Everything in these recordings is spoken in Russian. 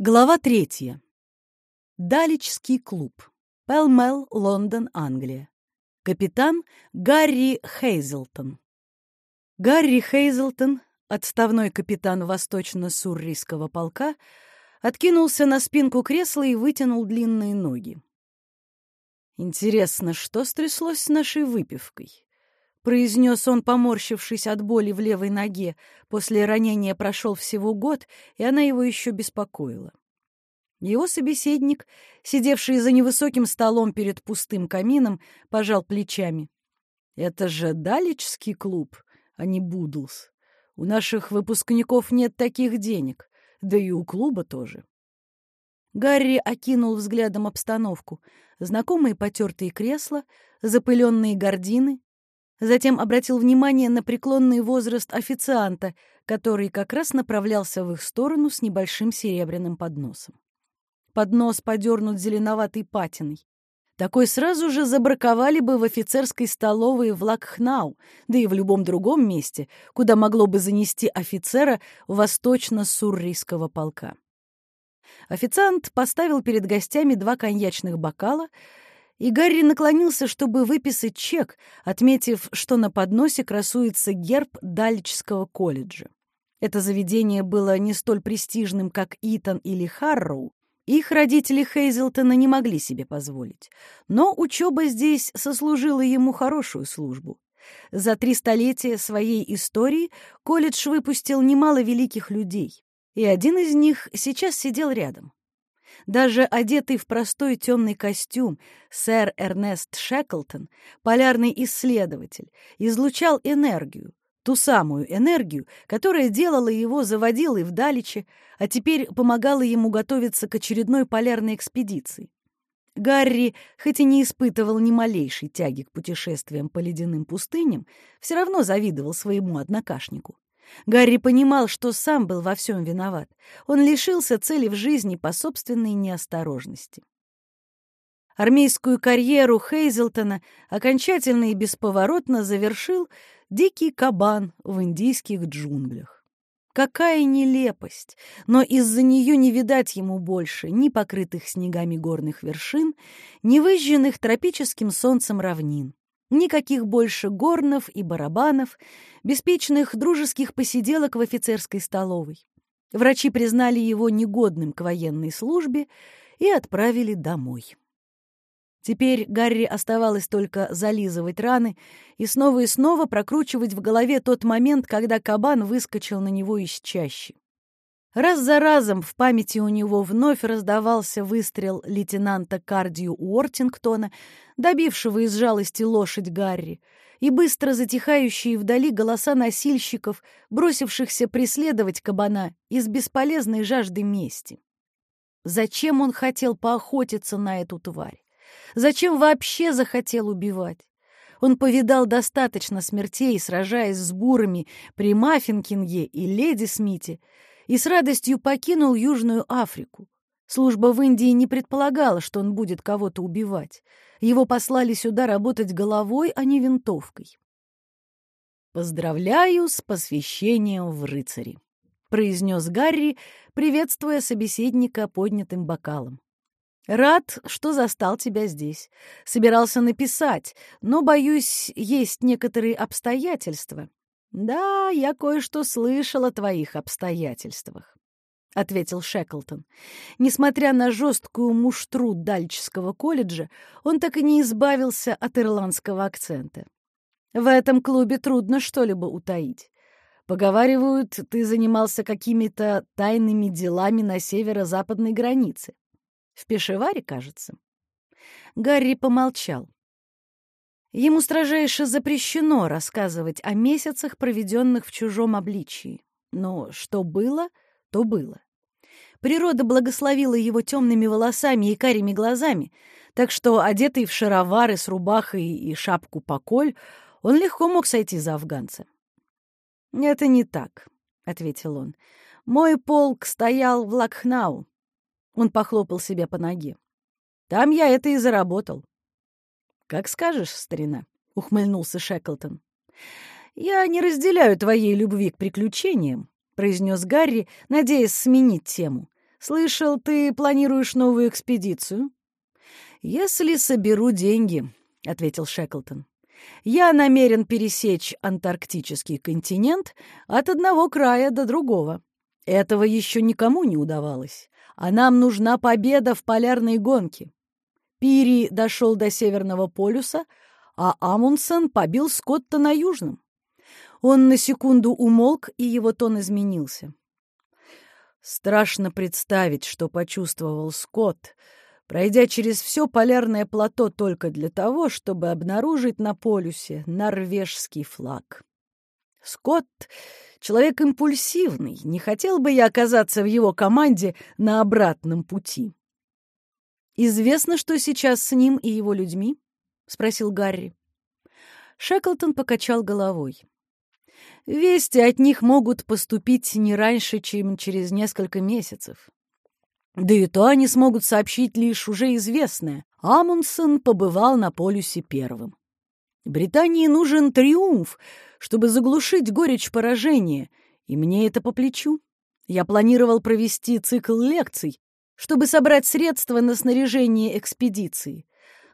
Глава третья. Даличский клуб. Пелмел, Лондон, Англия. Капитан Гарри Хейзелтон. Гарри Хейзелтон, отставной капитан восточно-суррийского полка, откинулся на спинку кресла и вытянул длинные ноги. «Интересно, что стряслось с нашей выпивкой?» Произнес он, поморщившись от боли в левой ноге. После ранения прошел всего год, и она его еще беспокоила. Его собеседник, сидевший за невысоким столом перед пустым камином, пожал плечами. «Это же Даличский клуб, а не Будлс. У наших выпускников нет таких денег, да и у клуба тоже». Гарри окинул взглядом обстановку. Знакомые потертые кресла, запыленные гардины, Затем обратил внимание на преклонный возраст официанта, который как раз направлялся в их сторону с небольшим серебряным подносом. Поднос подернут зеленоватой патиной. Такой сразу же забраковали бы в офицерской столовой в Лакхнау, да и в любом другом месте, куда могло бы занести офицера восточно-суррийского полка. Официант поставил перед гостями два коньячных бокала — и Гарри наклонился, чтобы выписать чек, отметив, что на подносе красуется герб Даличского колледжа. Это заведение было не столь престижным, как Итан или Харроу. Их родители Хейзелтона не могли себе позволить. Но учеба здесь сослужила ему хорошую службу. За три столетия своей истории колледж выпустил немало великих людей, и один из них сейчас сидел рядом. Даже одетый в простой темный костюм сэр Эрнест Шеклтон, полярный исследователь, излучал энергию, ту самую энергию, которая делала его заводилой в Даличе, а теперь помогала ему готовиться к очередной полярной экспедиции. Гарри, хоть и не испытывал ни малейшей тяги к путешествиям по ледяным пустыням, все равно завидовал своему однокашнику. Гарри понимал, что сам был во всем виноват. Он лишился цели в жизни по собственной неосторожности. Армейскую карьеру Хейзелтона окончательно и бесповоротно завершил дикий кабан в индийских джунглях. Какая нелепость! Но из-за нее не видать ему больше ни покрытых снегами горных вершин, ни выжженных тропическим солнцем равнин. Никаких больше горнов и барабанов, беспечных дружеских посиделок в офицерской столовой. Врачи признали его негодным к военной службе и отправили домой. Теперь Гарри оставалось только зализывать раны и снова и снова прокручивать в голове тот момент, когда кабан выскочил на него из чащи. Раз за разом в памяти у него вновь раздавался выстрел лейтенанта Кардию Уортингтона, добившего из жалости лошадь Гарри, и быстро затихающие вдали голоса носильщиков, бросившихся преследовать кабана из бесполезной жажды мести. Зачем он хотел поохотиться на эту тварь? Зачем вообще захотел убивать? Он повидал достаточно смертей, сражаясь с бурами при Маффинкинге и Леди Смите, и с радостью покинул Южную Африку. Служба в Индии не предполагала, что он будет кого-то убивать. Его послали сюда работать головой, а не винтовкой. «Поздравляю с посвящением в рыцари», — произнес Гарри, приветствуя собеседника поднятым бокалом. «Рад, что застал тебя здесь. Собирался написать, но, боюсь, есть некоторые обстоятельства, «Да, я кое-что слышал о твоих обстоятельствах», — ответил Шеклтон. Несмотря на жесткую муштру Дальческого колледжа, он так и не избавился от ирландского акцента. «В этом клубе трудно что-либо утаить. Поговаривают, ты занимался какими-то тайными делами на северо-западной границе. В Пешеваре, кажется». Гарри помолчал. Ему строжайше запрещено рассказывать о месяцах, проведенных в чужом обличии. Но что было, то было. Природа благословила его темными волосами и карими глазами, так что, одетый в шаровары с рубахой и шапку поколь, он легко мог сойти за афганца. «Это не так», — ответил он. «Мой полк стоял в Лакхнау». Он похлопал себя по ноге. «Там я это и заработал. «Как скажешь, старина», — ухмыльнулся Шеклтон. «Я не разделяю твоей любви к приключениям», — произнес Гарри, надеясь сменить тему. Слышал, ты планируешь новую экспедицию? Если соберу деньги, — ответил Шеклтон. Я намерен пересечь антарктический континент от одного края до другого. Этого еще никому не удавалось, а нам нужна победа в полярной гонке. Пири дошел до Северного полюса, а Амундсен побил Скотта на Южном. Он на секунду умолк, и его тон изменился. Страшно представить, что почувствовал Скотт, пройдя через все полярное плато только для того, чтобы обнаружить на полюсе норвежский флаг. Скотт — человек импульсивный, не хотел бы я оказаться в его команде на обратном пути. «Известно, что сейчас с ним и его людьми?» — спросил Гарри. Шеклтон покачал головой. «Вести от них могут поступить не раньше, чем через несколько месяцев. Да и то они смогут сообщить лишь уже известное. Амундсен побывал на полюсе первым. Британии нужен триумф, чтобы заглушить горечь поражения, и мне это по плечу. Я планировал провести цикл лекций, чтобы собрать средства на снаряжение экспедиции.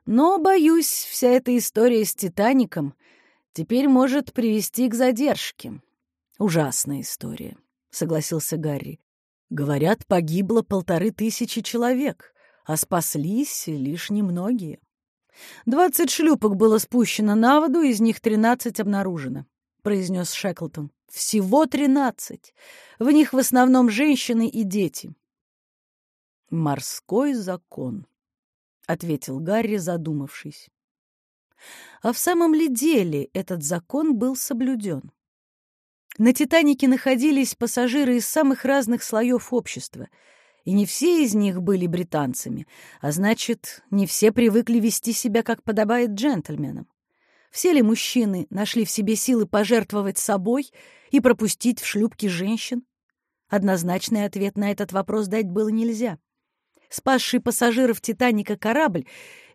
Но, боюсь, вся эта история с «Титаником» теперь может привести к задержке. Ужасная история, — согласился Гарри. Говорят, погибло полторы тысячи человек, а спаслись лишь немногие. Двадцать шлюпок было спущено на воду, из них тринадцать обнаружено, — произнес Шеклтон. Всего тринадцать. В них в основном женщины и дети. «Морской закон», — ответил Гарри, задумавшись. А в самом ли деле этот закон был соблюден? На «Титанике» находились пассажиры из самых разных слоев общества, и не все из них были британцами, а значит, не все привыкли вести себя, как подобает джентльменам. Все ли мужчины нашли в себе силы пожертвовать собой и пропустить в шлюпки женщин? Однозначный ответ на этот вопрос дать было нельзя спасший пассажиров «Титаника» корабль,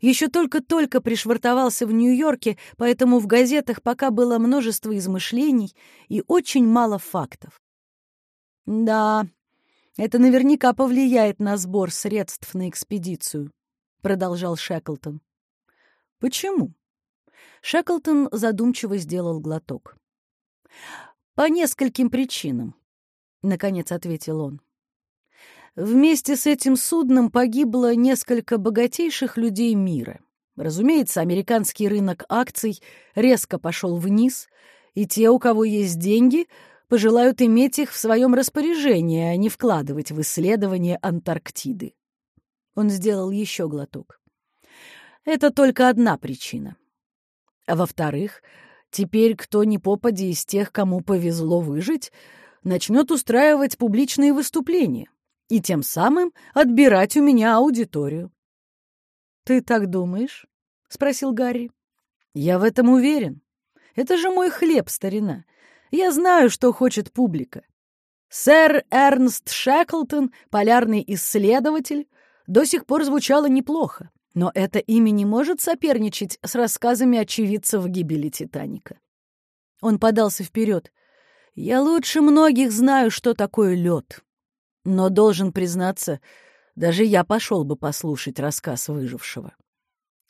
еще только-только пришвартовался в Нью-Йорке, поэтому в газетах пока было множество измышлений и очень мало фактов. «Да, это наверняка повлияет на сбор средств на экспедицию», — продолжал Шеклтон. «Почему?» Шеклтон задумчиво сделал глоток. «По нескольким причинам», — наконец ответил он. Вместе с этим судном погибло несколько богатейших людей мира. Разумеется, американский рынок акций резко пошел вниз, и те, у кого есть деньги, пожелают иметь их в своем распоряжении, а не вкладывать в исследование Антарктиды. Он сделал еще глоток. Это только одна причина. А во-вторых, теперь кто ни попади из тех, кому повезло выжить, начнет устраивать публичные выступления и тем самым отбирать у меня аудиторию. «Ты так думаешь?» — спросил Гарри. «Я в этом уверен. Это же мой хлеб, старина. Я знаю, что хочет публика. Сэр Эрнст Шеклтон, полярный исследователь, до сих пор звучало неплохо, но это имя не может соперничать с рассказами очевидцев гибели Титаника. Он подался вперед. «Я лучше многих знаю, что такое лед. Но, должен признаться, даже я пошел бы послушать рассказ выжившего.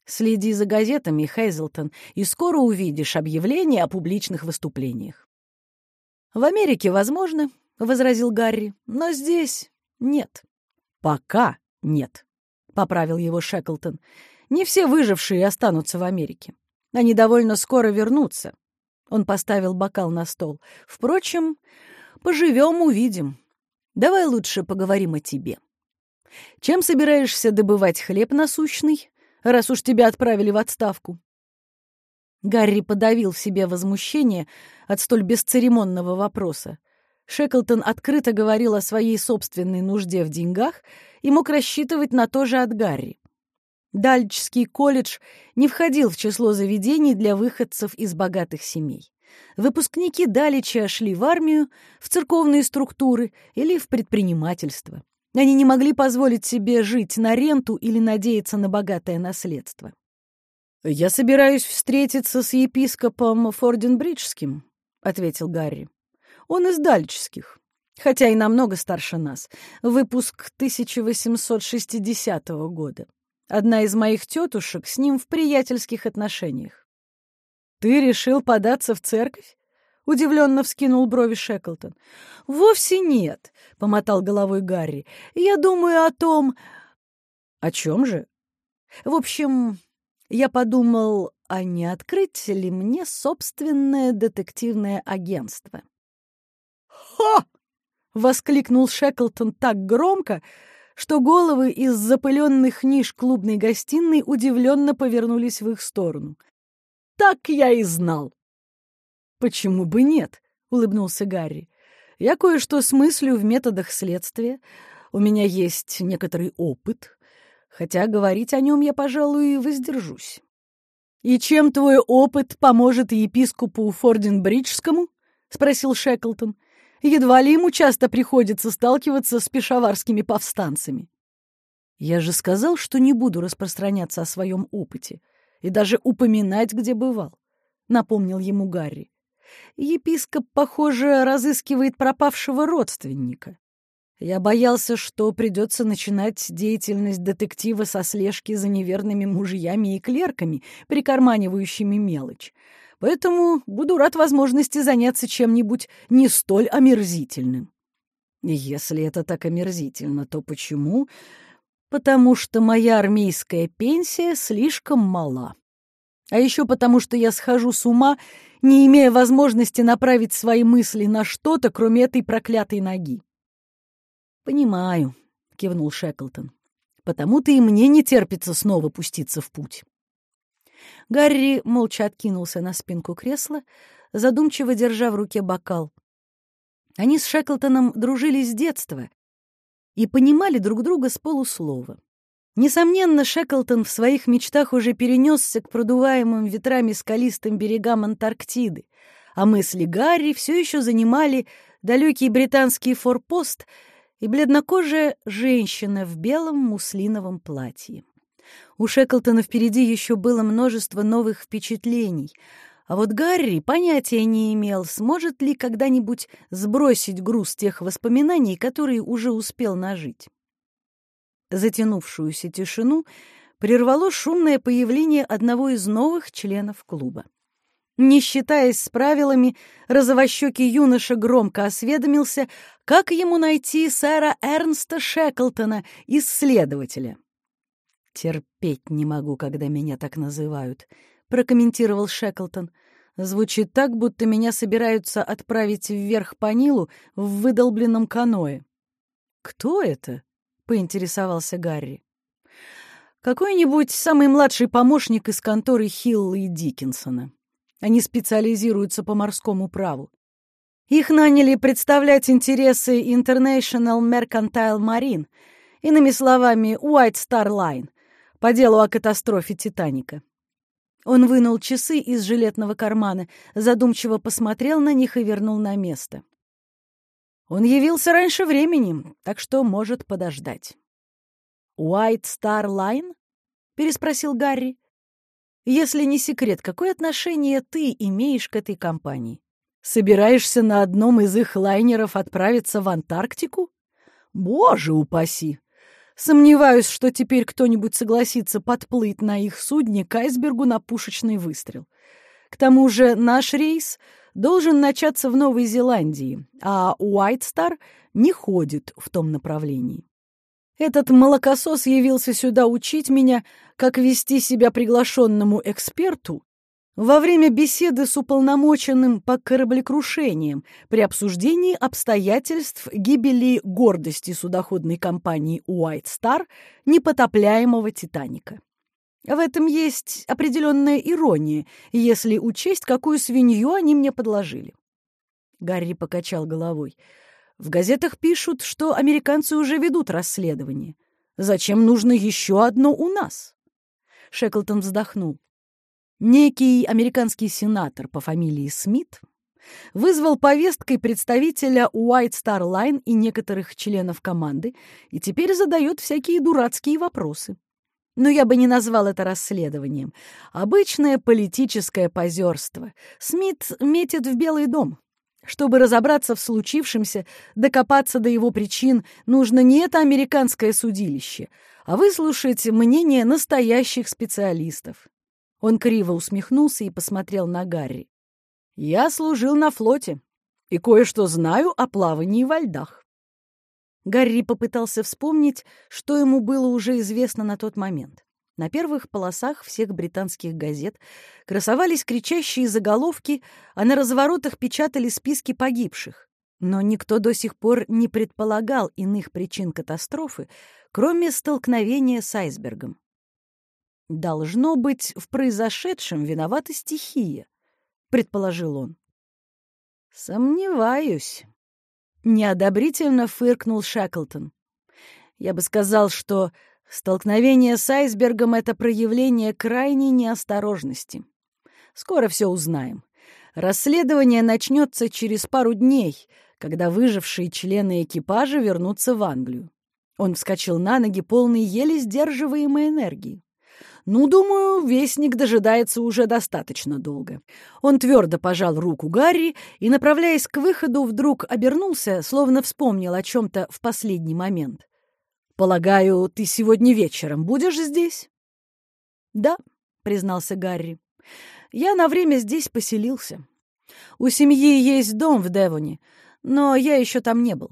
Следи за газетами, Хейзелтон, и скоро увидишь объявления о публичных выступлениях. «В Америке возможно», — возразил Гарри, — «но здесь нет». «Пока нет», — поправил его Шеклтон. «Не все выжившие останутся в Америке. Они довольно скоро вернутся». Он поставил бокал на стол. «Впрочем, поживем — увидим». Давай лучше поговорим о тебе. Чем собираешься добывать хлеб насущный, раз уж тебя отправили в отставку?» Гарри подавил в себе возмущение от столь бесцеремонного вопроса. Шеклтон открыто говорил о своей собственной нужде в деньгах и мог рассчитывать на то же от Гарри. Дальчский колледж не входил в число заведений для выходцев из богатых семей. Выпускники Далича шли в армию, в церковные структуры или в предпринимательство. Они не могли позволить себе жить на ренту или надеяться на богатое наследство. «Я собираюсь встретиться с епископом Форденбриджским», — ответил Гарри. «Он из Дальческих. хотя и намного старше нас. Выпуск 1860 года. Одна из моих тетушек с ним в приятельских отношениях. «Ты решил податься в церковь?» — удивленно вскинул брови Шеклтон. «Вовсе нет», — помотал головой Гарри. «Я думаю о том...» «О чем же?» «В общем, я подумал, а не открыть ли мне собственное детективное агентство?» «Ха!» — воскликнул Шеклтон так громко, что головы из запыленных ниш клубной гостиной удивленно повернулись в их сторону. «Так я и знал!» «Почему бы нет?» — улыбнулся Гарри. «Я кое-что смыслю в методах следствия. У меня есть некоторый опыт, хотя говорить о нем я, пожалуй, воздержусь». «И чем твой опыт поможет епископу Форденбриджскому?» — спросил Шеклтон. Едва ли ему часто приходится сталкиваться с пешаварскими повстанцами. Я же сказал, что не буду распространяться о своем опыте и даже упоминать, где бывал, — напомнил ему Гарри. Епископ, похоже, разыскивает пропавшего родственника. Я боялся, что придется начинать деятельность детектива со слежки за неверными мужьями и клерками, прикарманивающими мелочь поэтому буду рад возможности заняться чем-нибудь не столь омерзительным. если это так омерзительно, то почему? Потому что моя армейская пенсия слишком мала. А еще потому, что я схожу с ума, не имея возможности направить свои мысли на что-то, кроме этой проклятой ноги. «Понимаю», — кивнул Шеклтон. «Потому-то и мне не терпится снова пуститься в путь». Гарри молча откинулся на спинку кресла, задумчиво держа в руке бокал. Они с Шеклтоном дружили с детства и понимали друг друга с полуслова. Несомненно, Шеклтон в своих мечтах уже перенесся к продуваемым ветрами скалистым берегам Антарктиды, а мысли Гарри все еще занимали далекий британский форпост и бледнокожая женщина в белом муслиновом платье. У Шеклтона впереди еще было множество новых впечатлений. А вот Гарри понятия не имел, сможет ли когда-нибудь сбросить груз тех воспоминаний, которые уже успел нажить. Затянувшуюся тишину прервало шумное появление одного из новых членов клуба. Не считаясь с правилами, розовощекий юноша громко осведомился, как ему найти сэра Эрнста Шеклтона, исследователя. «Терпеть не могу, когда меня так называют», — прокомментировал Шеклтон. «Звучит так, будто меня собираются отправить вверх по Нилу в выдолбленном каное». «Кто это?» — поинтересовался Гарри. «Какой-нибудь самый младший помощник из конторы Хилла и Диккенсона. Они специализируются по морскому праву. Их наняли представлять интересы International Mercantile Marine, иными словами, White Star Line по делу о катастрофе «Титаника». Он вынул часы из жилетного кармана, задумчиво посмотрел на них и вернул на место. Он явился раньше времени, так что может подождать. «White Star Line?» — переспросил Гарри. «Если не секрет, какое отношение ты имеешь к этой компании? Собираешься на одном из их лайнеров отправиться в Антарктику? Боже упаси! Сомневаюсь, что теперь кто-нибудь согласится подплыть на их судне к айсбергу на пушечный выстрел. К тому же наш рейс должен начаться в Новой Зеландии, а Star не ходит в том направлении. Этот молокосос явился сюда учить меня, как вести себя приглашенному эксперту во время беседы с уполномоченным по кораблекрушениям при обсуждении обстоятельств гибели гордости судоходной компании White Star непотопляемого «Титаника». В этом есть определенная ирония, если учесть, какую свинью они мне подложили. Гарри покачал головой. В газетах пишут, что американцы уже ведут расследование. Зачем нужно еще одно у нас? Шеклтон вздохнул. Некий американский сенатор по фамилии Смит вызвал повесткой представителя White Star Line и некоторых членов команды и теперь задает всякие дурацкие вопросы. Но я бы не назвал это расследованием. Обычное политическое позерство. Смит метит в Белый дом. Чтобы разобраться в случившемся, докопаться до его причин, нужно не это американское судилище, а выслушать мнение настоящих специалистов. Он криво усмехнулся и посмотрел на Гарри. «Я служил на флоте и кое-что знаю о плавании во льдах». Гарри попытался вспомнить, что ему было уже известно на тот момент. На первых полосах всех британских газет красовались кричащие заголовки, а на разворотах печатали списки погибших. Но никто до сих пор не предполагал иных причин катастрофы, кроме столкновения с айсбергом. «Должно быть, в произошедшем виновата стихия», — предположил он. «Сомневаюсь», — неодобрительно фыркнул Шеклтон. «Я бы сказал, что Столкновение с айсбергом — это проявление крайней неосторожности. Скоро все узнаем. Расследование начнется через пару дней, когда выжившие члены экипажа вернутся в Англию. Он вскочил на ноги, полный еле сдерживаемой энергии. Ну, думаю, вестник дожидается уже достаточно долго. Он твердо пожал руку Гарри и, направляясь к выходу, вдруг обернулся, словно вспомнил о чем-то в последний момент. «Полагаю, ты сегодня вечером будешь здесь?» «Да», — признался Гарри. «Я на время здесь поселился. У семьи есть дом в Девоне, но я еще там не был».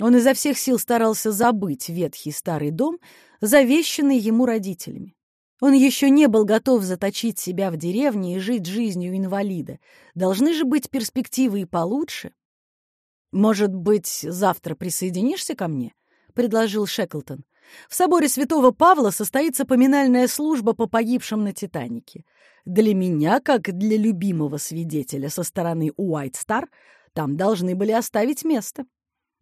Он изо всех сил старался забыть ветхий старый дом, завещанный ему родителями. Он еще не был готов заточить себя в деревне и жить жизнью инвалида. Должны же быть перспективы и получше. «Может быть, завтра присоединишься ко мне?» — предложил Шеклтон. «В соборе святого Павла состоится поминальная служба по погибшим на «Титанике». Для меня, как для любимого свидетеля со стороны Уайт Стар, там должны были оставить место.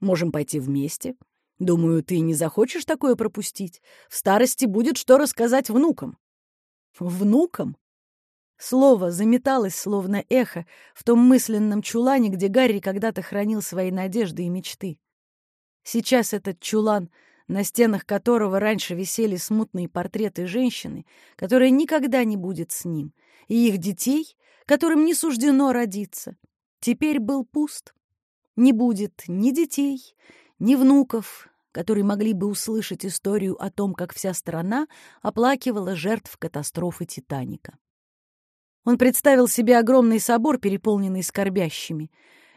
Можем пойти вместе. Думаю, ты не захочешь такое пропустить. В старости будет что рассказать внукам». «Внукам?» Слово заметалось, словно эхо, в том мысленном чулане, где Гарри когда-то хранил свои надежды и мечты. Сейчас этот чулан, на стенах которого раньше висели смутные портреты женщины, которая никогда не будет с ним, и их детей, которым не суждено родиться, теперь был пуст. Не будет ни детей, ни внуков, которые могли бы услышать историю о том, как вся страна оплакивала жертв катастрофы «Титаника». Он представил себе огромный собор, переполненный скорбящими,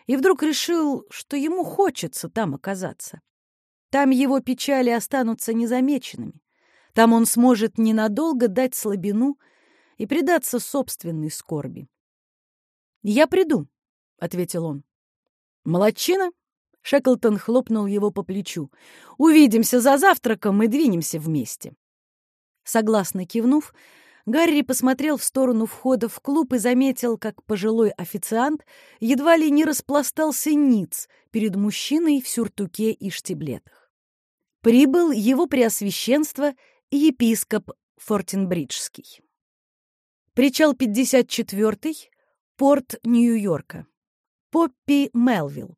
и вдруг решил, что ему хочется там оказаться. Там его печали останутся незамеченными. Там он сможет ненадолго дать слабину и предаться собственной скорби. «Я приду», — ответил он. «Молодчина?» — Шеклтон хлопнул его по плечу. «Увидимся за завтраком и двинемся вместе». Согласно кивнув, Гарри посмотрел в сторону входа в клуб и заметил, как пожилой официант едва ли не распластался ниц перед мужчиной в сюртуке и штиблетах. Прибыл его преосвященство епископ Фортенбриджский. Причал 54-й, порт Нью-Йорка. Поппи Мелвилл.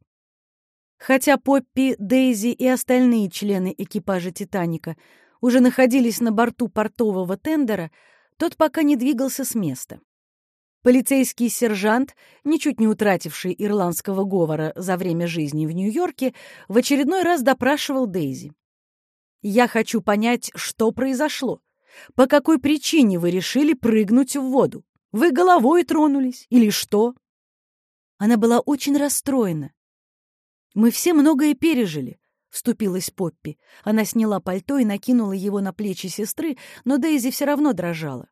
Хотя Поппи, Дейзи и остальные члены экипажа «Титаника» уже находились на борту портового тендера, тот пока не двигался с места. Полицейский сержант, ничуть не утративший ирландского говора за время жизни в Нью-Йорке, в очередной раз допрашивал Дейзи. «Я хочу понять, что произошло. По какой причине вы решили прыгнуть в воду? Вы головой тронулись или что?» Она была очень расстроена. «Мы все многое пережили вступилась Поппи. Она сняла пальто и накинула его на плечи сестры, но Дейзи все равно дрожала.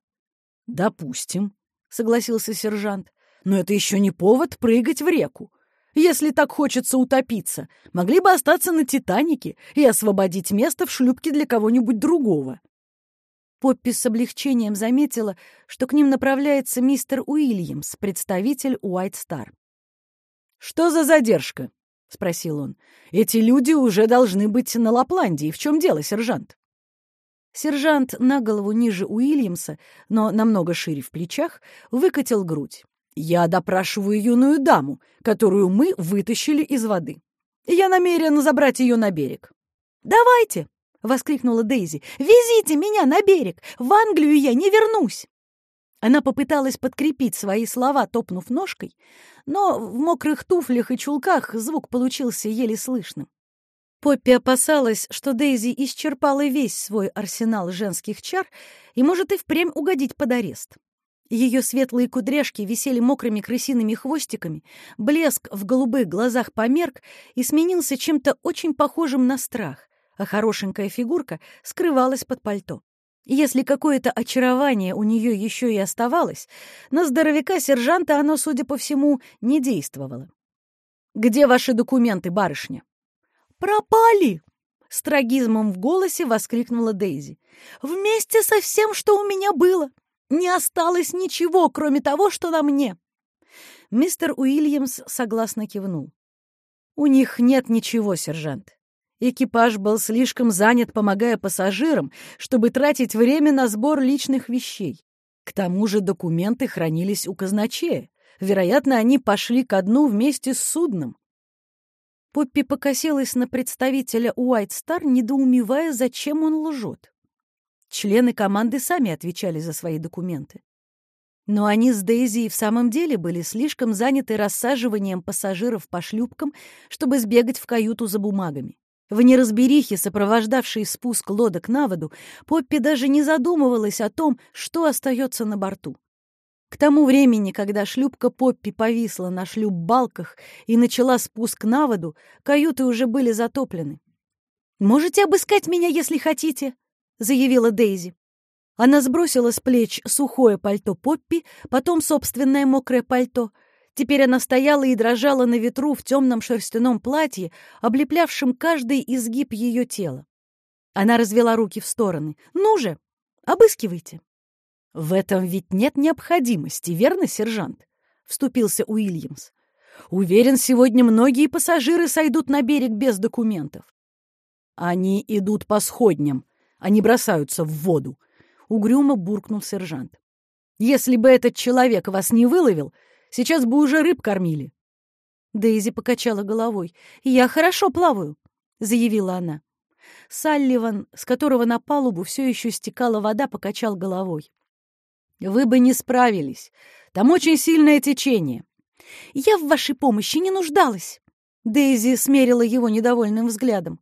«Допустим», — согласился сержант, — «но это еще не повод прыгать в реку. Если так хочется утопиться, могли бы остаться на «Титанике» и освободить место в шлюпке для кого-нибудь другого». Поппи с облегчением заметила, что к ним направляется мистер Уильямс, представитель Уайт Стар. «Что за задержка?» — спросил он. «Эти люди уже должны быть на Лапландии. В чем дело, сержант?» Сержант на голову ниже Уильямса, но намного шире в плечах, выкатил грудь. «Я допрашиваю юную даму, которую мы вытащили из воды. Я намерен забрать ее на берег». «Давайте!» — воскликнула Дейзи. «Везите меня на берег! В Англию я не вернусь!» Она попыталась подкрепить свои слова, топнув ножкой, но в мокрых туфлях и чулках звук получился еле слышным. Поппи опасалась, что Дейзи исчерпала весь свой арсенал женских чар и может и впрямь угодить под арест. Ее светлые кудряшки висели мокрыми крысиными хвостиками, блеск в голубых глазах померк и сменился чем-то очень похожим на страх, а хорошенькая фигурка скрывалась под пальто. Если какое-то очарование у нее еще и оставалось, на здоровяка-сержанта оно, судя по всему, не действовало. «Где ваши документы, барышня?» «Пропали!» — с трагизмом в голосе воскликнула Дейзи. «Вместе со всем, что у меня было. Не осталось ничего, кроме того, что на мне. Мистер Уильямс согласно кивнул. У них нет ничего, сержант. Экипаж был слишком занят, помогая пассажирам, чтобы тратить время на сбор личных вещей. К тому же документы хранились у казначея. Вероятно, они пошли ко дну вместе с судном. Поппи покосилась на представителя Уайт Стар, недоумевая, зачем он лжет. Члены команды сами отвечали за свои документы. Но они с Дейзи и в самом деле были слишком заняты рассаживанием пассажиров по шлюпкам, чтобы сбегать в каюту за бумагами. В неразберихе, сопровождавшей спуск лодок на воду, Поппи даже не задумывалась о том, что остается на борту. К тому времени, когда шлюпка Поппи повисла на шлюп-балках и начала спуск на воду, каюты уже были затоплены. «Можете обыскать меня, если хотите», заявила Дейзи. Она сбросила с плеч сухое пальто Поппи, потом собственное мокрое пальто. Теперь она стояла и дрожала на ветру в темном шерстяном платье, облеплявшем каждый изгиб ее тела. Она развела руки в стороны. «Ну же, обыскивайте!» «В этом ведь нет необходимости, верно, сержант?» — вступился Уильямс. «Уверен, сегодня многие пассажиры сойдут на берег без документов». «Они идут по сходням», они бросаются в воду», — угрюмо буркнул сержант. «Если бы этот человек вас не выловил, сейчас бы уже рыб кормили». Дейзи покачала головой. «Я хорошо плаваю», — заявила она. Салливан, с которого на палубу все еще стекала вода, покачал головой. «Вы бы не справились. Там очень сильное течение». «Я в вашей помощи не нуждалась». Дейзи смерила его недовольным взглядом.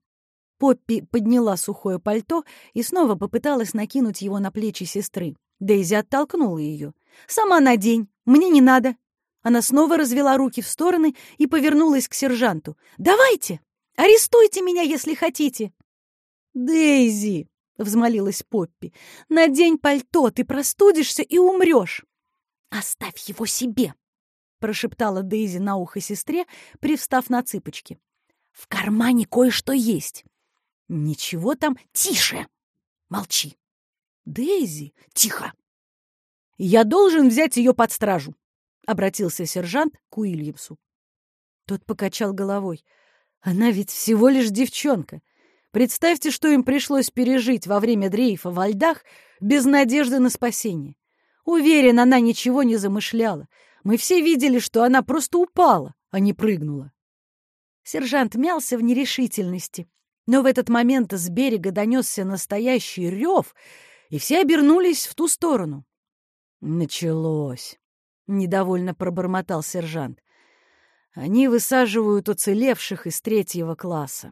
Поппи подняла сухое пальто и снова попыталась накинуть его на плечи сестры. Дейзи оттолкнула ее. «Сама надень, мне не надо». Она снова развела руки в стороны и повернулась к сержанту. «Давайте! Арестуйте меня, если хотите!» «Дейзи!» — взмолилась Поппи. «Надень пальто, ты простудишься и умрешь!» «Оставь его себе!» — прошептала Дейзи на ухо сестре, привстав на цыпочки. «В кармане кое-что есть. Ничего там. Тише! Молчи. Дейзи, тихо. Я должен взять ее под стражу, обратился сержант к Уильямсу. Тот покачал головой. Она ведь всего лишь девчонка. Представьте, что им пришлось пережить во время дрейфа во льдах без надежды на спасение. Уверен, она ничего не замышляла. Мы все видели, что она просто упала, а не прыгнула. Сержант мялся в нерешительности. Но в этот момент с берега донесся настоящий рев, и все обернулись в ту сторону. «Началось», — недовольно пробормотал сержант. «Они высаживают уцелевших из третьего класса.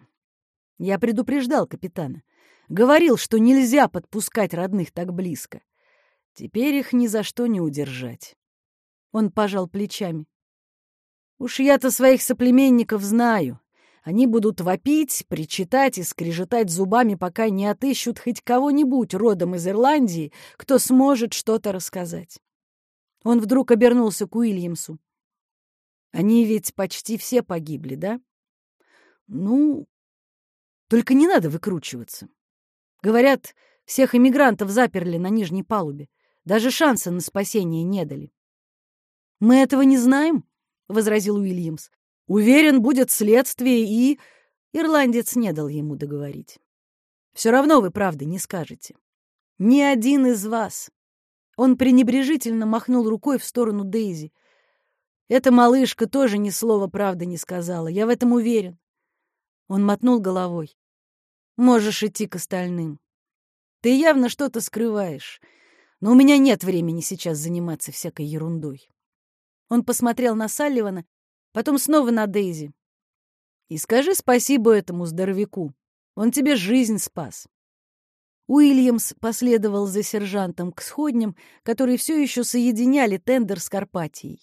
Я предупреждал капитана. Говорил, что нельзя подпускать родных так близко. Теперь их ни за что не удержать». Он пожал плечами. «Уж я-то своих соплеменников знаю. Они будут вопить, причитать и скрежетать зубами, пока не отыщут хоть кого-нибудь родом из Ирландии, кто сможет что-то рассказать. Он вдруг обернулся к Уильямсу. Они ведь почти все погибли, да? Ну, только не надо выкручиваться. Говорят, всех иммигрантов заперли на нижней палубе. Даже шанса на спасение не дали. «Мы этого не знаем», — возразил Уильямс. Уверен, будет следствие и...» Ирландец не дал ему договорить. «Все равно вы правды не скажете. Ни один из вас». Он пренебрежительно махнул рукой в сторону Дейзи. «Эта малышка тоже ни слова правды не сказала, я в этом уверен». Он мотнул головой. «Можешь идти к остальным. Ты явно что-то скрываешь. Но у меня нет времени сейчас заниматься всякой ерундой. Он посмотрел на Салливана, потом снова на Дейзи. И скажи спасибо этому здоровяку. Он тебе жизнь спас. Уильямс последовал за сержантом к сходням, которые все еще соединяли тендер с Карпатией.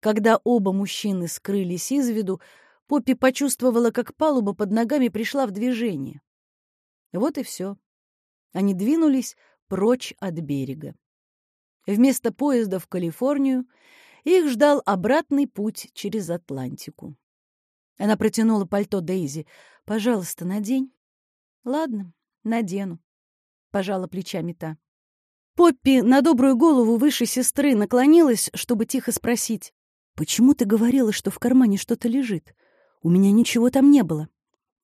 Когда оба мужчины скрылись из виду, Поппи почувствовала, как палуба под ногами пришла в движение. Вот и все. Они двинулись прочь от берега. Вместо поезда в Калифорнию их ждал обратный путь через Атлантику. Она протянула пальто Дейзи. «Пожалуйста, надень». «Ладно, надену», — пожала плечами та. Поппи на добрую голову выше сестры наклонилась, чтобы тихо спросить. «Почему ты говорила, что в кармане что-то лежит? У меня ничего там не было».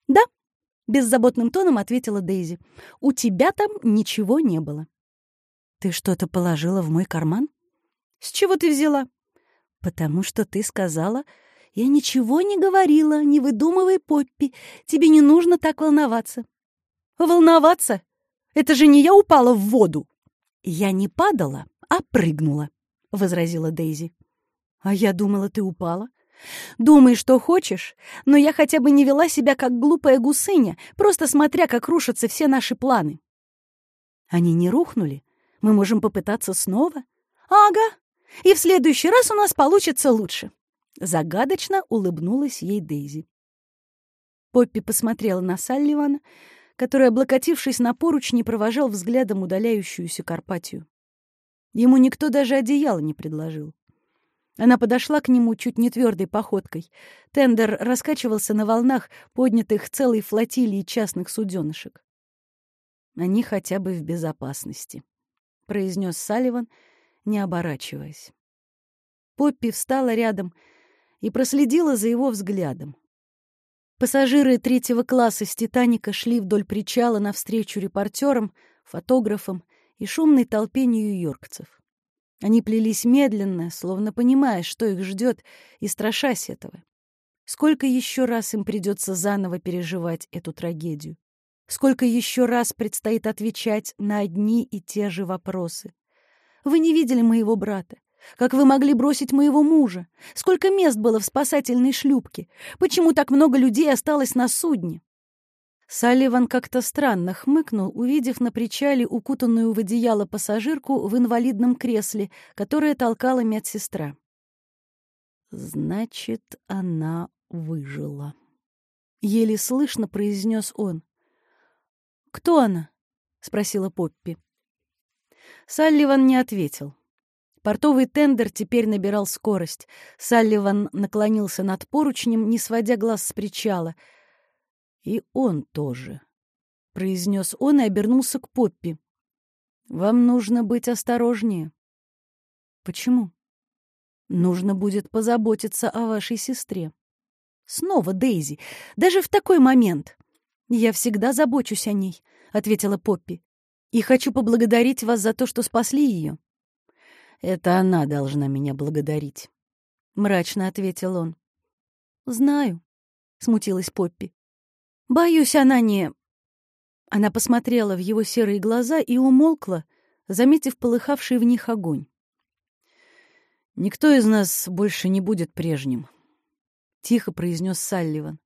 «Да», — беззаботным тоном ответила Дейзи. «У тебя там ничего не было». «Ты что-то положила в мой карман?» «С чего ты взяла?» «Потому что ты сказала, «Я ничего не говорила, не выдумывай, Поппи. Тебе не нужно так волноваться». «Волноваться? Это же не я упала в воду!» «Я не падала, а прыгнула», — возразила Дейзи. «А я думала, ты упала». «Думай, что хочешь, но я хотя бы не вела себя как глупая гусыня, просто смотря, как рушатся все наши планы». «Они не рухнули? Мы можем попытаться снова?» «Ага, и в следующий раз у нас получится лучше». Загадочно улыбнулась ей Дейзи. Поппи посмотрела на Салливана, который, облокотившись на поручни, провожал взглядом удаляющуюся Карпатию. Ему никто даже одеяло не предложил. Она подошла к нему чуть не твердой походкой. Тендер раскачивался на волнах, поднятых целой флотилией частных суденышек. «Они хотя бы в безопасности», — произнес Салливан, не оборачиваясь. Поппи встала рядом — и проследила за его взглядом. Пассажиры третьего класса с «Титаника» шли вдоль причала навстречу репортерам, фотографам и шумной толпе нью-йоркцев. Они плелись медленно, словно понимая, что их ждет, и страшась этого. Сколько еще раз им придется заново переживать эту трагедию? Сколько еще раз предстоит отвечать на одни и те же вопросы? Вы не видели моего брата. Как вы могли бросить моего мужа? Сколько мест было в спасательной шлюпке? Почему так много людей осталось на судне?» Салливан как-то странно хмыкнул, увидев на причале укутанную в одеяло пассажирку в инвалидном кресле, которое толкала медсестра. «Значит, она выжила», — еле слышно произнес он. «Кто она?» — спросила Поппи. Салливан не ответил. Портовый тендер теперь набирал скорость. Салливан наклонился над поручнем, не сводя глаз с причала. «И он тоже», — произнес он и обернулся к Поппи. «Вам нужно быть осторожнее». «Почему?» «Нужно будет позаботиться о вашей сестре». «Снова Дейзи, даже в такой момент». «Я всегда забочусь о ней», — ответила Поппи. «И хочу поблагодарить вас за то, что спасли ее». Это она должна меня благодарить. Мрачно ответил он. Знаю, смутилась Поппи. Боюсь, она не... Она посмотрела в его серые глаза и умолкла, заметив полыхавший в них огонь. «Никто из нас больше не будет прежним», — тихо произнес Салливан.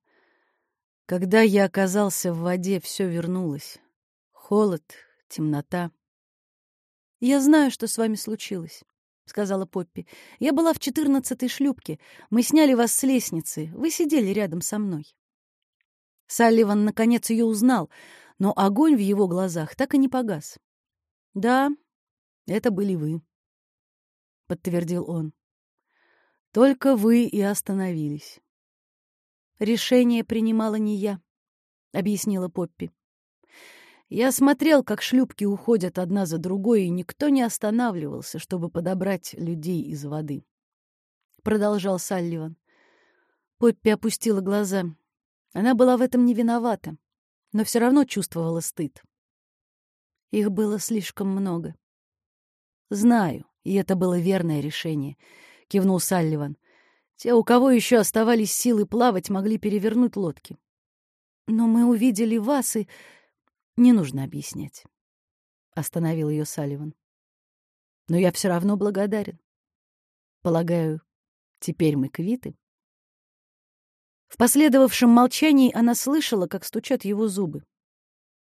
«Когда я оказался в воде, все вернулось. Холод, темнота. «Я знаю, что с вами случилось», — сказала Поппи. «Я была в четырнадцатой шлюпке. Мы сняли вас с лестницы. Вы сидели рядом со мной». Салливан, наконец, ее узнал, но огонь в его глазах так и не погас. «Да, это были вы», — подтвердил он. «Только вы и остановились». «Решение принимала не я», — объяснила Поппи. Я смотрел, как шлюпки уходят одна за другой, и никто не останавливался, чтобы подобрать людей из воды. Продолжал Салливан. Поппи опустила глаза. Она была в этом не виновата, но все равно чувствовала стыд. Их было слишком много. «Знаю, и это было верное решение», — кивнул Салливан. «Те, у кого еще оставались силы плавать, могли перевернуть лодки. Но мы увидели вас и...» Не нужно объяснять. Остановил ее Салливан. Но я все равно благодарен. Полагаю, теперь мы квиты. В последовавшем молчании она слышала, как стучат его зубы.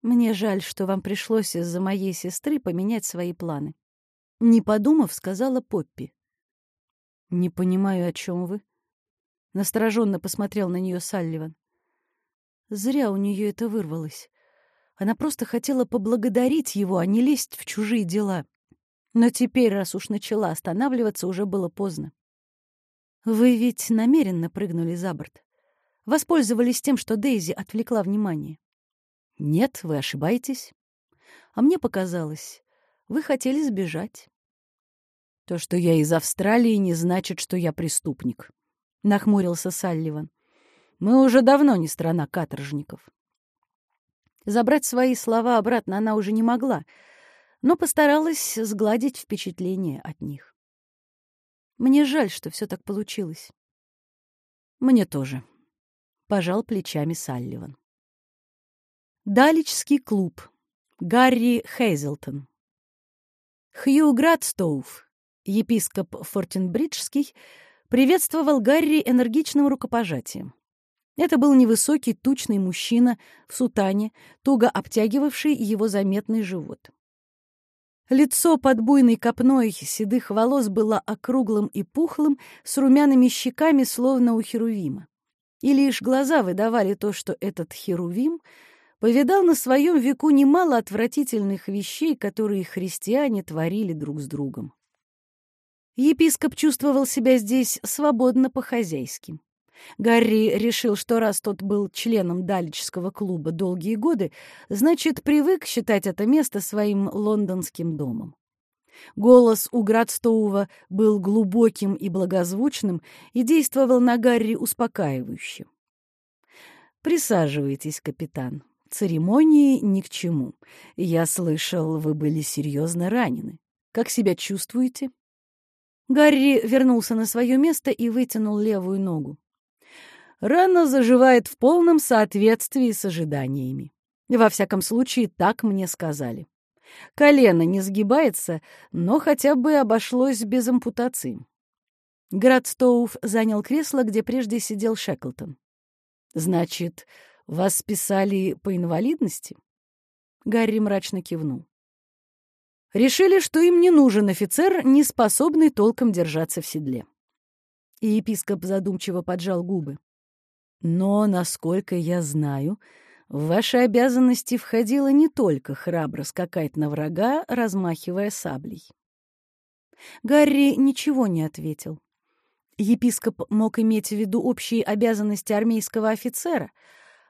«Мне жаль, что вам пришлось из-за моей сестры поменять свои планы». Не подумав, сказала Поппи. «Не понимаю, о чем вы?» Настороженно посмотрел на нее Салливан. Зря у нее это вырвалось. Она просто хотела поблагодарить его, а не лезть в чужие дела. Но теперь, раз уж начала останавливаться, уже было поздно. «Вы ведь намеренно прыгнули за борт. Воспользовались тем, что Дейзи отвлекла внимание». «Нет, вы ошибаетесь. А мне показалось, вы хотели сбежать». «То, что я из Австралии, не значит, что я преступник», — нахмурился Салливан. «Мы уже давно не страна каторжников». Забрать свои слова обратно она уже не могла, но постаралась сгладить впечатление от них. Мне жаль, что все так получилось. Мне тоже. Пожал плечами Салливан. Даличский клуб. Гарри Хейзелтон. Хью Градстоуф, епископ Фортенбриджский, приветствовал Гарри энергичным рукопожатием. Это был невысокий, тучный мужчина в сутане, туго обтягивавший его заметный живот. Лицо под буйной копной седых волос было округлым и пухлым, с румяными щеками, словно у Херувима. И лишь глаза выдавали то, что этот Херувим повидал на своем веку немало отвратительных вещей, которые христиане творили друг с другом. Епископ чувствовал себя здесь свободно по-хозяйски. Гарри решил, что раз тот был членом Далического клуба долгие годы, значит, привык считать это место своим лондонским домом. Голос у Градстоува был глубоким и благозвучным и действовал на Гарри успокаивающе. «Присаживайтесь, капитан. Церемонии ни к чему. Я слышал, вы были серьезно ранены. Как себя чувствуете?» Гарри вернулся на свое место и вытянул левую ногу рана заживает в полном соответствии с ожиданиями. Во всяком случае, так мне сказали. Колено не сгибается, но хотя бы обошлось без ампутации. Градстоуф занял кресло, где прежде сидел Шеклтон. «Значит, вас списали по инвалидности?» Гарри мрачно кивнул. Решили, что им не нужен офицер, не способный толком держаться в седле. И епископ задумчиво поджал губы. Но, насколько я знаю, в ваши обязанности входило не только храбро скакать на врага, размахивая саблей. Гарри ничего не ответил. Епископ мог иметь в виду общие обязанности армейского офицера,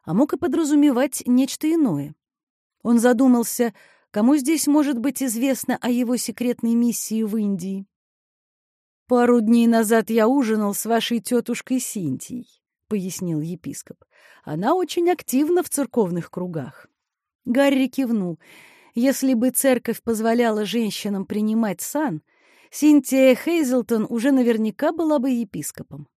а мог и подразумевать нечто иное. Он задумался, кому здесь может быть известно о его секретной миссии в Индии. «Пару дней назад я ужинал с вашей тетушкой Синтией. — пояснил епископ. «Она очень активна в церковных кругах». Гарри кивнул. Если бы церковь позволяла женщинам принимать сан, Синтия Хейзелтон уже наверняка была бы епископом.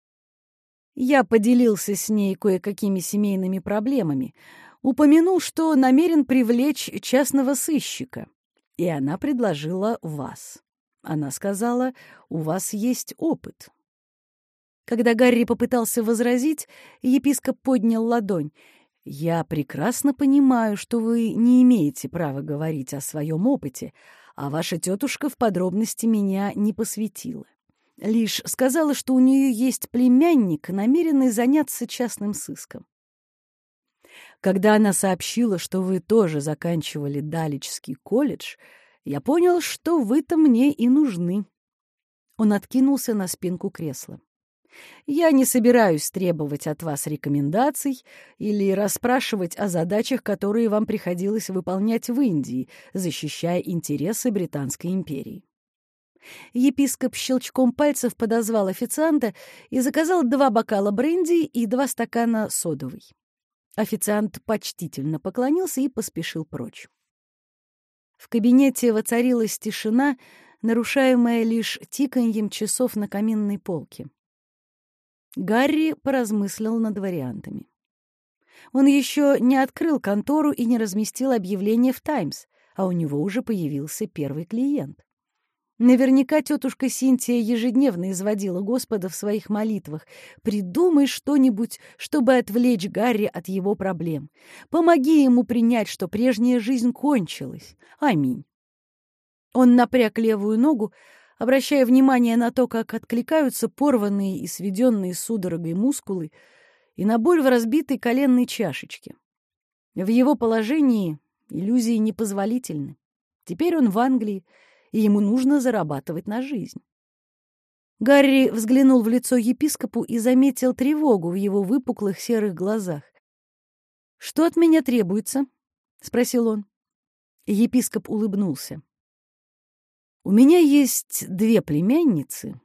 Я поделился с ней кое-какими семейными проблемами, упомянул, что намерен привлечь частного сыщика, и она предложила вас. Она сказала, у вас есть опыт. Когда Гарри попытался возразить, епископ поднял ладонь. «Я прекрасно понимаю, что вы не имеете права говорить о своем опыте, а ваша тетушка в подробности меня не посвятила. Лишь сказала, что у нее есть племянник, намеренный заняться частным сыском. Когда она сообщила, что вы тоже заканчивали Далический колледж, я понял, что вы-то мне и нужны». Он откинулся на спинку кресла. Я не собираюсь требовать от вас рекомендаций или расспрашивать о задачах, которые вам приходилось выполнять в Индии, защищая интересы Британской империи. Епископ щелчком пальцев подозвал официанта и заказал два бокала бренди и два стакана содовой. Официант почтительно поклонился и поспешил прочь. В кабинете воцарилась тишина, нарушаемая лишь тиканьем часов на каминной полке. Гарри поразмыслил над вариантами. Он еще не открыл контору и не разместил объявление в «Таймс», а у него уже появился первый клиент. Наверняка тетушка Синтия ежедневно изводила Господа в своих молитвах. «Придумай что-нибудь, чтобы отвлечь Гарри от его проблем. Помоги ему принять, что прежняя жизнь кончилась. Аминь». Он напряг левую ногу, обращая внимание на то, как откликаются порванные и сведенные судорогой мускулы, и на боль в разбитой коленной чашечке. В его положении иллюзии непозволительны. Теперь он в Англии, и ему нужно зарабатывать на жизнь. Гарри взглянул в лицо епископу и заметил тревогу в его выпуклых серых глазах. «Что от меня требуется?» — спросил он. Епископ улыбнулся. «У меня есть две племянницы,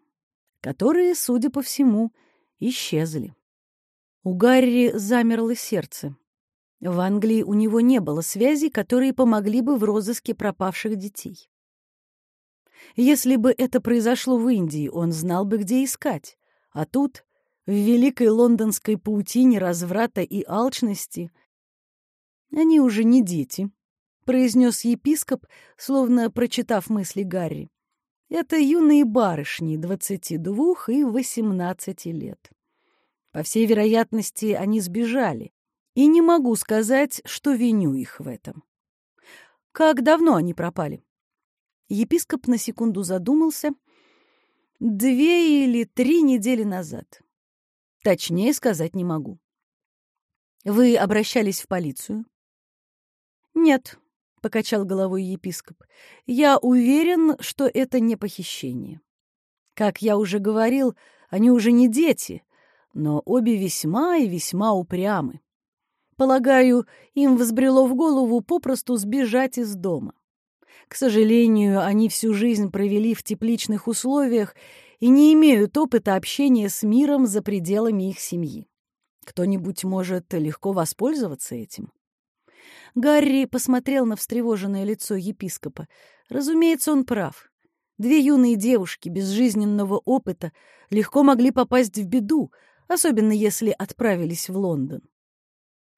которые, судя по всему, исчезли». У Гарри замерло сердце. В Англии у него не было связей, которые помогли бы в розыске пропавших детей. Если бы это произошло в Индии, он знал бы, где искать. А тут, в великой лондонской паутине разврата и алчности, они уже не дети, — произнес епископ, словно прочитав мысли Гарри. Это юные барышни двадцати двух и восемнадцати лет. По всей вероятности, они сбежали, и не могу сказать, что виню их в этом. Как давно они пропали? Епископ на секунду задумался. Две или три недели назад. Точнее сказать не могу. Вы обращались в полицию? Нет, покачал головой епископ. Я уверен, что это не похищение. Как я уже говорил, они уже не дети, но обе весьма и весьма упрямы. Полагаю, им взбрело в голову попросту сбежать из дома. К сожалению, они всю жизнь провели в тепличных условиях и не имеют опыта общения с миром за пределами их семьи. Кто-нибудь может легко воспользоваться этим. Гарри посмотрел на встревоженное лицо епископа. Разумеется, он прав. Две юные девушки без жизненного опыта легко могли попасть в беду, особенно если отправились в Лондон.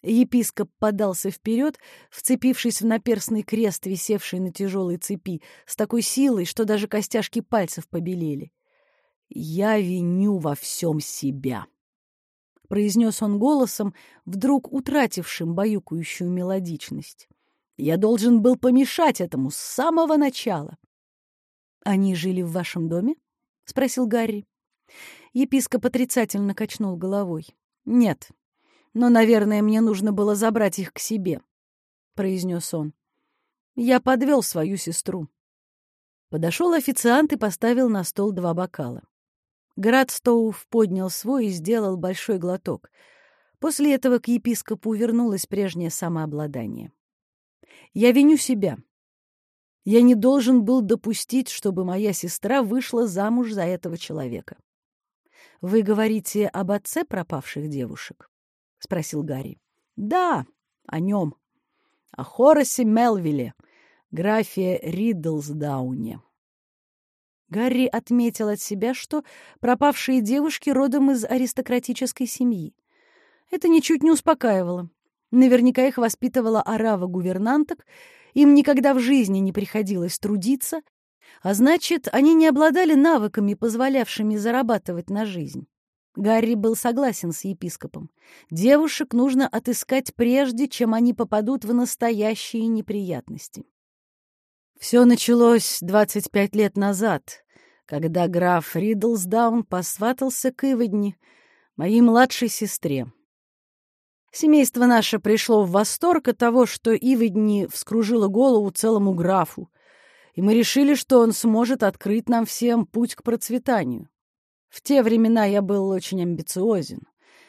Епископ подался вперед, вцепившись в наперстный крест, висевший на тяжелой цепи, с такой силой, что даже костяшки пальцев побелели. «Я виню во всем себя», — произнес он голосом, вдруг утратившим баюкающую мелодичность. «Я должен был помешать этому с самого начала». «Они жили в вашем доме?» — спросил Гарри. Епископ отрицательно качнул головой. «Нет, но, наверное, мне нужно было забрать их к себе», — произнес он. «Я подвел свою сестру». Подошел официант и поставил на стол два бокала. Градстоуф поднял свой и сделал большой глоток. После этого к епископу вернулось прежнее самообладание. «Я виню себя. Я не должен был допустить, чтобы моя сестра вышла замуж за этого человека. Вы говорите об отце пропавших девушек?» — спросил Гарри. «Да, о нем. О Хоросе Мелвилле, графе Риддлсдауне». Гарри отметил от себя, что пропавшие девушки родом из аристократической семьи. Это ничуть не успокаивало. Наверняка их воспитывала орава гувернанток, им никогда в жизни не приходилось трудиться, а значит, они не обладали навыками, позволявшими зарабатывать на жизнь. Гарри был согласен с епископом. Девушек нужно отыскать прежде, чем они попадут в настоящие неприятности. Все началось 25 лет назад, когда граф Риддлсдаун посватался к Иводни, моей младшей сестре. Семейство наше пришло в восторг от того, что Иводни вскружила голову целому графу, и мы решили, что он сможет открыть нам всем путь к процветанию. В те времена я был очень амбициозен.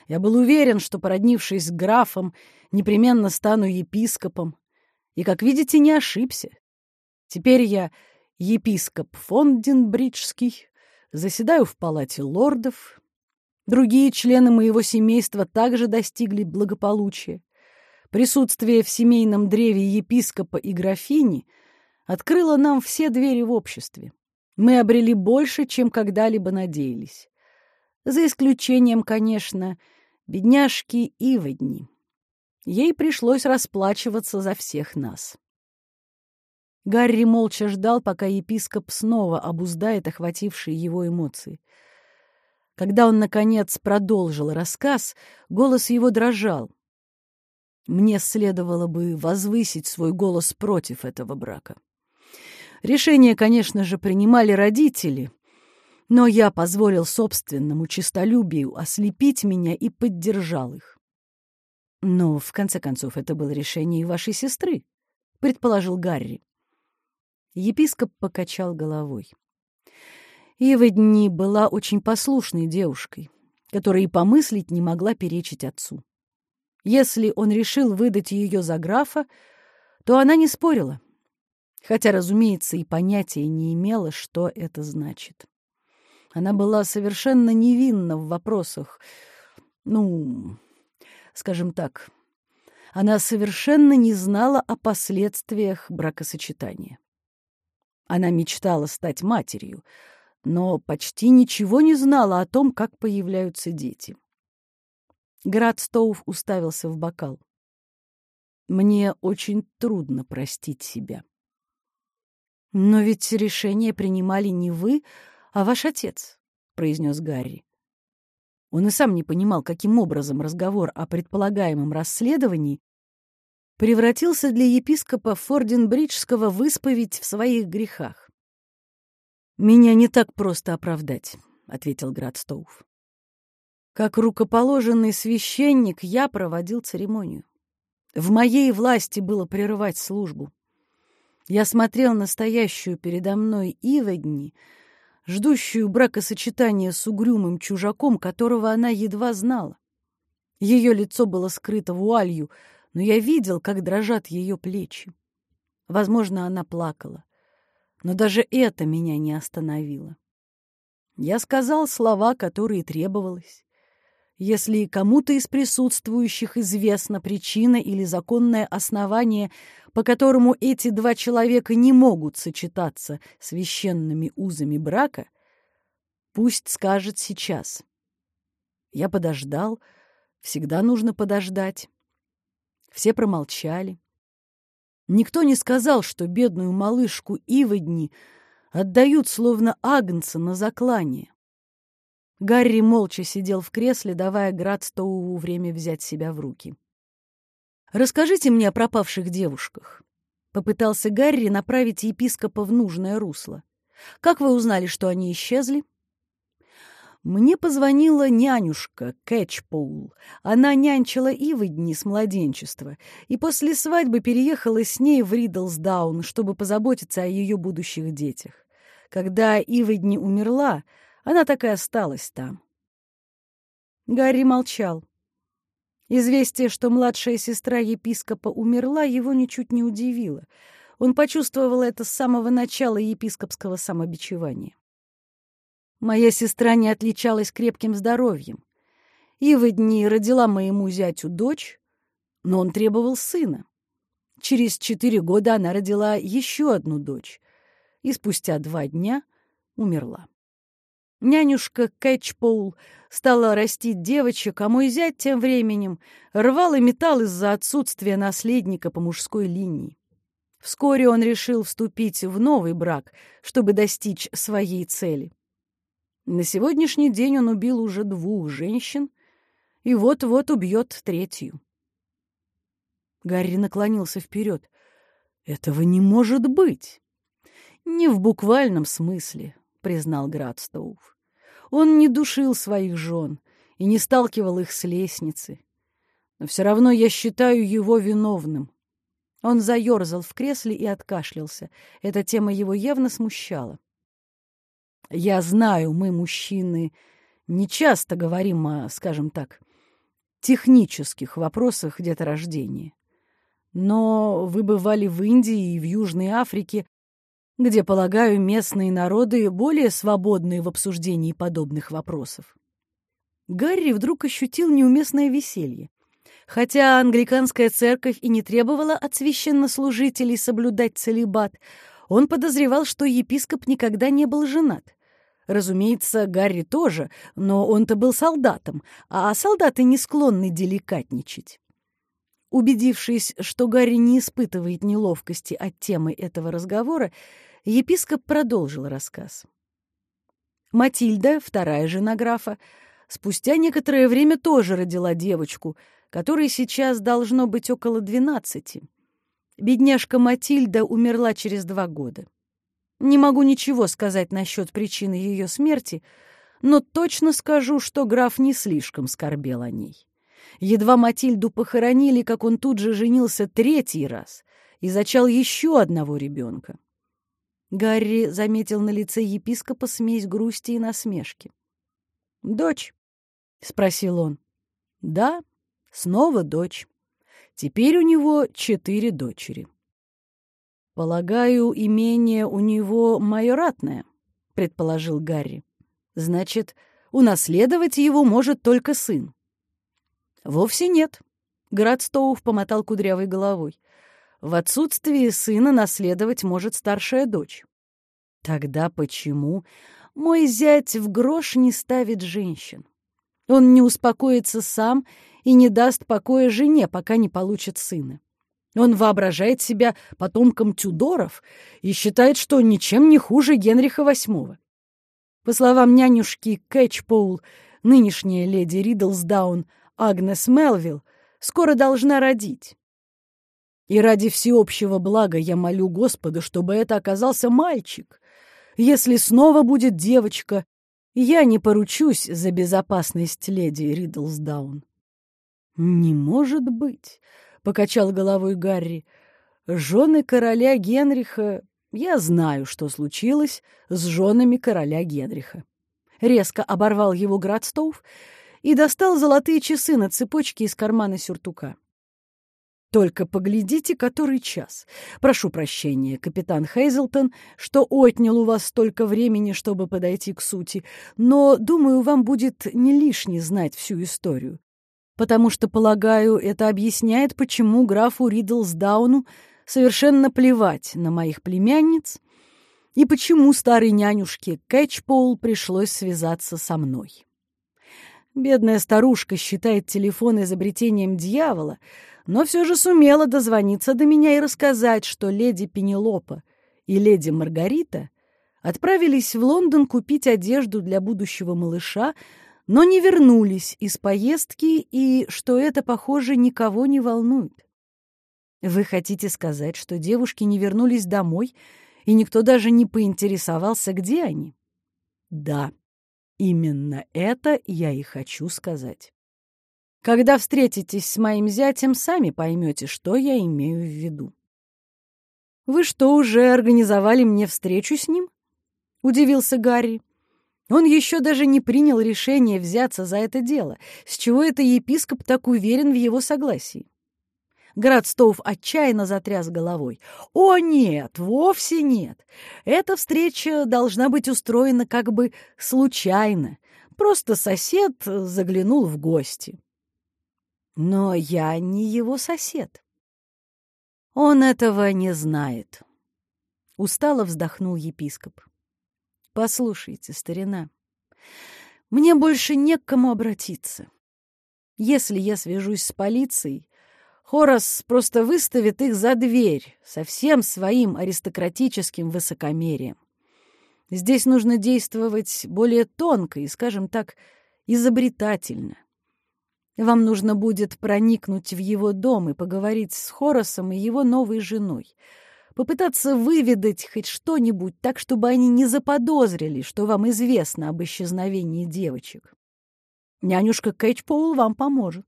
Я был уверен, что, породнившись с графом, непременно стану епископом. И, как видите, не ошибся. Теперь я епископ Фонденбриджский, заседаю в палате лордов. Другие члены моего семейства также достигли благополучия. Присутствие в семейном древе епископа и графини открыло нам все двери в обществе мы обрели больше, чем когда-либо надеялись. За исключением, конечно, бедняжки Иводни. Ей пришлось расплачиваться за всех нас. Гарри молча ждал, пока епископ снова обуздает охватившие его эмоции. Когда он, наконец, продолжил рассказ, голос его дрожал. Мне следовало бы возвысить свой голос против этого брака. Решение, конечно же, принимали родители, но я позволил собственному честолюбию ослепить меня и поддержал их. Но, в конце концов, это было решение и вашей сестры, — предположил Гарри. Епископ покачал головой. Ива Дни была очень послушной девушкой, которая и помыслить не могла перечить отцу. Если он решил выдать ее за графа, то она не спорила, хотя, разумеется, и понятия не имела, что это значит. Она была совершенно невинна в вопросах, ну, скажем так, она совершенно не знала о последствиях бракосочетания. Она мечтала стать матерью, но почти ничего не знала о том, как появляются дети. Градстоув уставился в бокал. «Мне очень трудно простить себя». «Но ведь решение принимали не вы, а ваш отец», — произнес Гарри. Он и сам не понимал, каким образом разговор о предполагаемом расследовании превратился для епископа Форденбриджского в исповедь в своих грехах. «Меня не так просто оправдать», — ответил Градстоуф. «Как рукоположенный священник я проводил церемонию. В моей власти было прерывать службу. Я смотрел настоящую передо мной Иводни, ждущую бракосочетания с угрюмым чужаком, которого она едва знала. Ее лицо было скрыто вуалью, но я видел, как дрожат ее плечи. Возможно, она плакала, но даже это меня не остановило. Я сказал слова, которые требовалось. Если кому-то из присутствующих известна причина или законное основание, по которому эти два человека не могут сочетаться священными узами брака, пусть скажет сейчас. Я подождал, всегда нужно подождать. Все промолчали. Никто не сказал, что бедную малышку Иводни отдают словно агнца на заклание. Гарри молча сидел в кресле, давая Градстоуву время взять себя в руки. «Расскажите мне о пропавших девушках», — попытался Гарри направить епископа в нужное русло. «Как вы узнали, что они исчезли?» Мне позвонила нянюшка Кэтчпоул. Она нянчила Ивы с младенчества, и после свадьбы переехала с ней в Ридлсдаун, чтобы позаботиться о ее будущих детях. Когда Ивы умерла, она так и осталась там. Гарри молчал. Известие, что младшая сестра епископа умерла, его ничуть не удивило. Он почувствовал это с самого начала епископского самобичевания. Моя сестра не отличалась крепким здоровьем. И в дни родила моему зятю дочь, но он требовал сына. Через четыре года она родила еще одну дочь и спустя два дня умерла. Нянюшка Кэтчпоул стала растить девочек, а мой зять тем временем рвал и металл из-за отсутствия наследника по мужской линии. Вскоре он решил вступить в новый брак, чтобы достичь своей цели. На сегодняшний день он убил уже двух женщин и вот-вот убьет третью. Гарри наклонился вперед. «Этого не может быть!» «Не в буквальном смысле», — признал Градстоув. «Он не душил своих жен и не сталкивал их с лестницы. Но все равно я считаю его виновным». Он заерзал в кресле и откашлялся. Эта тема его явно смущала. Я знаю, мы, мужчины, не часто говорим о, скажем так, технических вопросах деторождения. Но вы бывали в Индии и в Южной Африке, где, полагаю, местные народы более свободны в обсуждении подобных вопросов. Гарри вдруг ощутил неуместное веселье. Хотя англиканская церковь и не требовала от священнослужителей соблюдать целебат, он подозревал, что епископ никогда не был женат. Разумеется, Гарри тоже, но он-то был солдатом, а солдаты не склонны деликатничать. Убедившись, что Гарри не испытывает неловкости от темы этого разговора, епископ продолжил рассказ. Матильда, вторая жена графа, спустя некоторое время тоже родила девочку, которой сейчас должно быть около двенадцати. Бедняжка Матильда умерла через два года. Не могу ничего сказать насчет причины ее смерти, но точно скажу, что граф не слишком скорбел о ней. Едва Матильду похоронили, как он тут же женился третий раз и зачал еще одного ребенка. Гарри заметил на лице епископа смесь грусти и насмешки. «Дочь?» — спросил он. «Да, снова дочь. Теперь у него четыре дочери». «Полагаю, имение у него майоратное», — предположил Гарри. «Значит, унаследовать его может только сын». «Вовсе нет», — Градстоув помотал кудрявой головой. «В отсутствие сына наследовать может старшая дочь». «Тогда почему мой зять в грош не ставит женщин? Он не успокоится сам и не даст покоя жене, пока не получит сына. Он воображает себя потомком Тюдоров и считает, что ничем не хуже Генриха VIII. По словам нянюшки Кэтчпоул, нынешняя леди Ридлсдаун Агнес Мелвилл скоро должна родить. И ради всеобщего блага я молю Господа, чтобы это оказался мальчик. Если снова будет девочка, я не поручусь за безопасность леди Ридлсдаун. «Не может быть», — покачал головой Гарри. «Жены короля Генриха... Я знаю, что случилось с женами короля Генриха». Резко оборвал его Градстоув и достал золотые часы на цепочке из кармана сюртука. «Только поглядите, который час. Прошу прощения, капитан Хейзелтон, что отнял у вас столько времени, чтобы подойти к сути, но, думаю, вам будет не лишне знать всю историю. Потому что, полагаю, это объясняет, почему графу Ридлсдауну совершенно плевать на моих племянниц и почему старой нянюшке Кэтчпоул пришлось связаться со мной». Бедная старушка считает телефон изобретением дьявола, но все же сумела дозвониться до меня и рассказать, что леди Пенелопа и леди Маргарита отправились в Лондон купить одежду для будущего малыша, но не вернулись из поездки и что это, похоже, никого не волнует. Вы хотите сказать, что девушки не вернулись домой, и никто даже не поинтересовался, где они? Да, Именно это я и хочу сказать. Когда встретитесь с моим зятем, сами поймете, что я имею в виду. «Вы что, уже организовали мне встречу с ним?» — удивился Гарри. Он еще даже не принял решение взяться за это дело, с чего это епископ так уверен в его согласии. Градстоув отчаянно затряс головой. «О, нет, вовсе нет. Эта встреча должна быть устроена как бы случайно. Просто сосед заглянул в гости». «Но я не его сосед». «Он этого не знает», — устало вздохнул епископ. «Послушайте, старина, мне больше не к кому обратиться. Если я свяжусь с полицией, Хорас просто выставит их за дверь со всем своим аристократическим высокомерием. Здесь нужно действовать более тонко и, скажем так, изобретательно. Вам нужно будет проникнуть в его дом и поговорить с Хорасом и его новой женой, попытаться выведать хоть что-нибудь так, чтобы они не заподозрили, что вам известно об исчезновении девочек. Нянюшка Кэтчпоул вам поможет.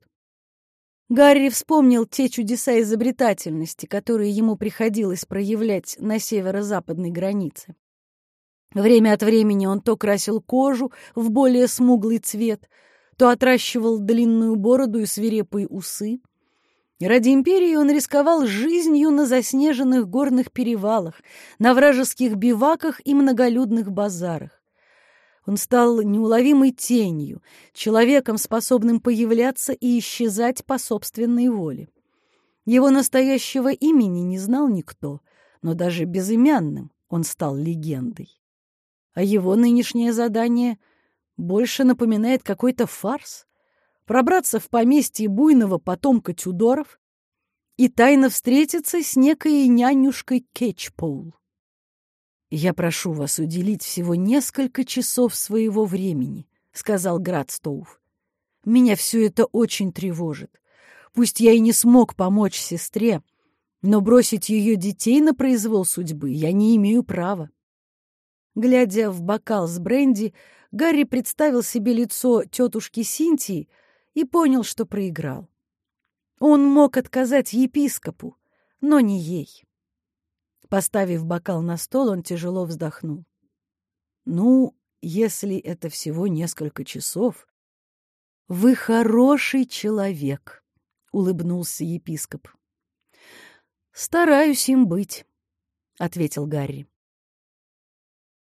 Гарри вспомнил те чудеса изобретательности, которые ему приходилось проявлять на северо-западной границе. Время от времени он то красил кожу в более смуглый цвет, то отращивал длинную бороду и свирепые усы. Ради империи он рисковал жизнью на заснеженных горных перевалах, на вражеских биваках и многолюдных базарах. Он стал неуловимой тенью, человеком, способным появляться и исчезать по собственной воле. Его настоящего имени не знал никто, но даже безымянным он стал легендой. А его нынешнее задание больше напоминает какой-то фарс. Пробраться в поместье буйного потомка Тюдоров, и тайно встретиться с некой нянюшкой Кетчпоул. «Я прошу вас уделить всего несколько часов своего времени», — сказал Градстоуф. «Меня все это очень тревожит. Пусть я и не смог помочь сестре, но бросить ее детей на произвол судьбы я не имею права». Глядя в бокал с бренди, Гарри представил себе лицо тетушки Синтии и понял, что проиграл. Он мог отказать епископу, но не ей. Поставив бокал на стол, он тяжело вздохнул. «Ну, если это всего несколько часов...» «Вы хороший человек», — улыбнулся епископ. «Стараюсь им быть», — ответил Гарри.